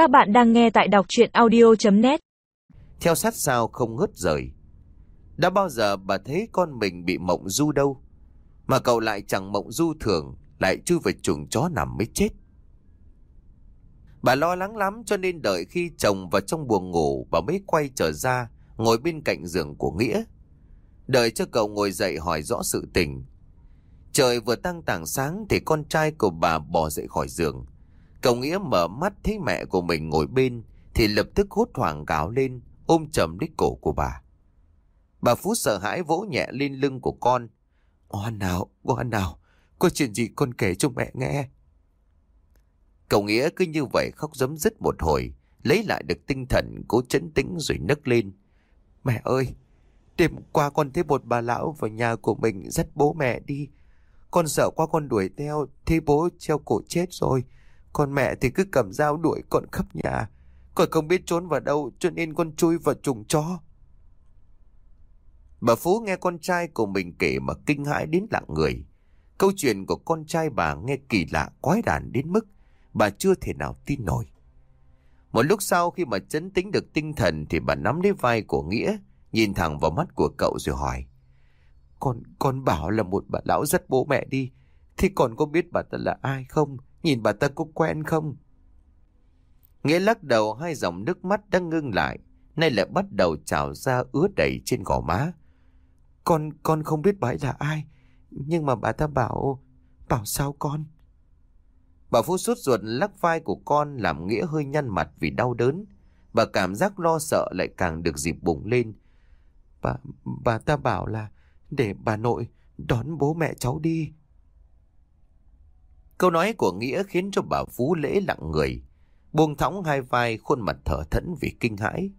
Các bạn đang nghe tại đọc chuyện audio.net Theo sát sao không ngớt rời. Đã bao giờ bà thấy con mình bị mộng du đâu? Mà cậu lại chẳng mộng du thường, lại chui vào chuồng chó nằm mới chết. Bà lo lắng lắm cho nên đợi khi chồng vào trong buồng ngủ bà mới quay trở ra, ngồi bên cạnh giường của Nghĩa. Đợi cho cậu ngồi dậy hỏi rõ sự tình. Trời vừa tăng tảng sáng thì con trai của bà bỏ dậy khỏi giường. Cậu Nghĩa mở mắt thấy mẹ của mình ngồi bên thì lập tức hốt hoảng gào lên ôm chầm lấy cổ của bà. Bà Phú sợ hãi vỗ nhẹ lên lưng của con. Con nào, con nào, có chuyện gì con kể cho mẹ nghe. Cậu Nghĩa cứ như vậy khóc giấm dứt một hồi, lấy lại được tinh thần cố chấn tĩnh rồi nấc lên. Mẹ ơi, đêm qua con thấy một bà lão vào nhà của mình dắt bố mẹ đi. Con sợ quá con đuổi theo, thấy bố treo cổ chết rồi. Còn mẹ thì cứ cầm dao đuổi con khắp nhà. Con không biết trốn vào đâu cho nên con chui vào chuồng chó. Bà Phú nghe con trai của mình kể mà kinh hãi đến lặng người. Câu chuyện của con trai bà nghe kỳ lạ quái đản đến mức bà chưa thể nào tin nổi. Một lúc sau khi mà chấn tĩnh được tinh thần thì bà nắm lấy vai của Nghĩa, nhìn thẳng vào mắt của cậu rồi hỏi. Con, con bảo là một bà lão dắt bố mẹ đi, thì còn có biết bà ta là ai không? Nhìn bà ta có quen không? Nghĩa lắc đầu hai dòng nước mắt đang ngưng lại, nay lại bắt đầu trào ra ứa đầy trên gò má. Con, con không biết bà ấy là ai, nhưng mà bà ta bảo, bảo sao con? Bà Phú sốt ruột lắc vai của con làm Nghĩa hơi nhăn mặt vì đau đớn. Bà cảm giác lo sợ lại càng được dịp bùng lên. Bà, bà ta bảo là để bà nội đón bố mẹ cháu đi. Câu nói của Nghĩa khiến cho bà Phú lễ lặng người. Buông thõng hai vai, khuôn mặt thở thẫn vì kinh hãi.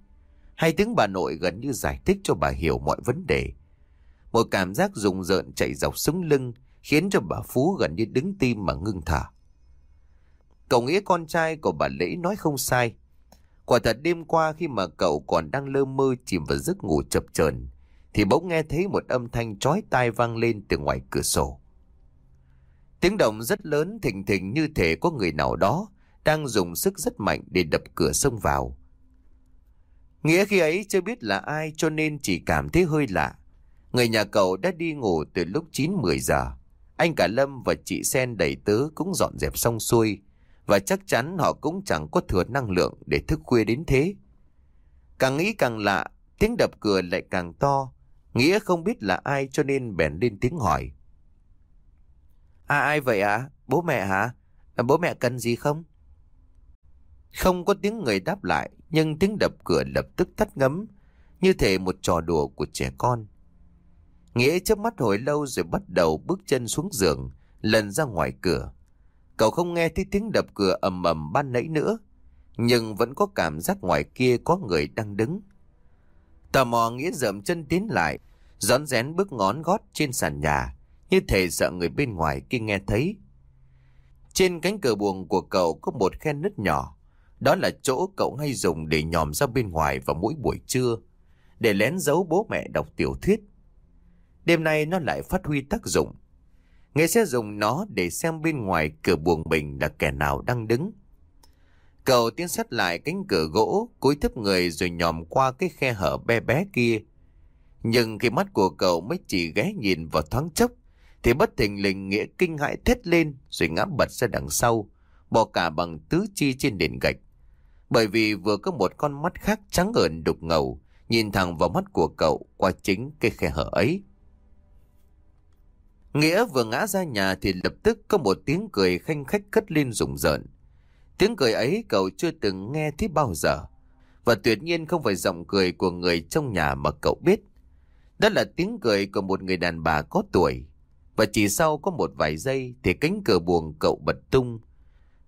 Hai tiếng bà nội gần như giải thích cho bà hiểu mọi vấn đề. Một cảm giác rùng rợn chạy dọc sống lưng khiến cho bà Phú gần như đứng tim mà ngưng thở. Cậu nghĩa con trai của bà Lễ nói không sai. Quả thật đêm qua khi mà cậu còn đang lơ mơ chìm vào giấc ngủ chập chờn, thì bỗng nghe thấy một âm thanh chói tai vang lên từ ngoài cửa sổ. Tiếng động rất lớn thình thình như thể có người nào đó đang dùng sức rất mạnh để đập cửa xông vào. Nghĩa khi ấy chưa biết là ai cho nên chỉ cảm thấy hơi lạ. Người nhà cậu đã đi ngủ từ lúc 9-10 giờ. Anh cả Lâm và chị Sen đầy tớ cũng dọn dẹp xong xuôi. Và chắc chắn họ cũng chẳng có thừa năng lượng để thức khuya đến thế. Càng nghĩ càng lạ, tiếng đập cửa lại càng to. Nghĩa không biết là ai cho nên bèn lên tiếng hỏi. À ai vậy ạ? À? Bố mẹ hả? À, bố mẹ cần gì không? Không có tiếng người đáp lại, nhưng tiếng đập cửa lập tức tắt ngấm, như thể một trò đùa của trẻ con. Nghĩa chớp mắt hồi lâu rồi bắt đầu bước chân xuống giường, lần ra ngoài cửa. Cậu không nghe thấy tiếng đập cửa ầm ầm ban nãy nữa, nhưng vẫn có cảm giác ngoài kia có người đang đứng. Tò mò Nghĩa dậm chân tiến lại, rón rén bước ngón gót trên sàn nhà, như thể sợ người bên ngoài kia nghe thấy. Trên cánh cửa buồng của cậu có một khe nứt nhỏ, đó là chỗ cậu hay dùng để nhòm ra bên ngoài vào mỗi buổi trưa, để lén giấu bố mẹ đọc tiểu thuyết. Đêm nay nó lại phát huy tác dụng. Nghệ sẽ dùng nó để xem bên ngoài cửa buồng mình là kẻ nào đang đứng. Cậu tiến sát lại cánh cửa gỗ, cúi thấp người rồi nhòm qua cái khe hở bé bé kia. Nhưng khi mắt của cậu mới chỉ ghé nhìn vào thoáng chốc, thì bất thình lình nghĩa kinh hãi thét lên rồi ngã bật ra đằng sau, bò cả bằng tứ chi trên nền gạch. Bởi vì vừa có một con mắt khác trắng ợn đục ngầu, nhìn thẳng vào mắt của cậu qua chính cái khe hở ấy. Nghĩa vừa ngã ra nhà thì lập tức có một tiếng cười khanh khách cất lên rùng rợn. Tiếng cười ấy cậu chưa từng nghe thấy bao giờ. Và tuyệt nhiên không phải giọng cười của người trong nhà mà cậu biết. Đó là tiếng cười của một người đàn bà có tuổi. Và chỉ sau có một vài giây thì cánh cửa buồng cậu bật tung.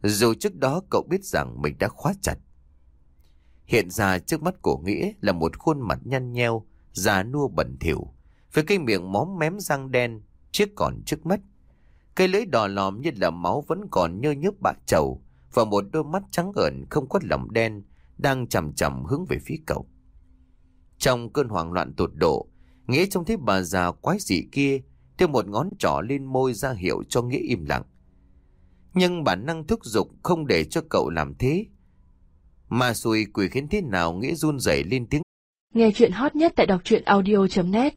Dù trước đó cậu biết rằng mình đã khóa chặt. Hiện ra trước mắt của Nghĩa là một khuôn mặt nhăn nheo, già nua bẩn thỉu, với cái miệng móm mém răng đen, chiếc còn trước mắt. Cây lưỡi đỏ lòm như là máu vẫn còn nhơ nhớp bạ trầu và một đôi mắt trắng ẩn không có lỏng đen đang chầm chầm hướng về phía cậu. Trong cơn hoảng loạn tột độ, Nghĩa trông thấy bà già quái dị kia thêm một ngón trỏ lên môi ra hiệu cho Nghĩa im lặng. Nhưng bản năng thúc giục không để cho cậu làm thế. Mà xùi quỷ khiến thế nào nghĩa run rẩy lên tiếng. Nghe chuyện hot nhất tại đọc truyện audio.net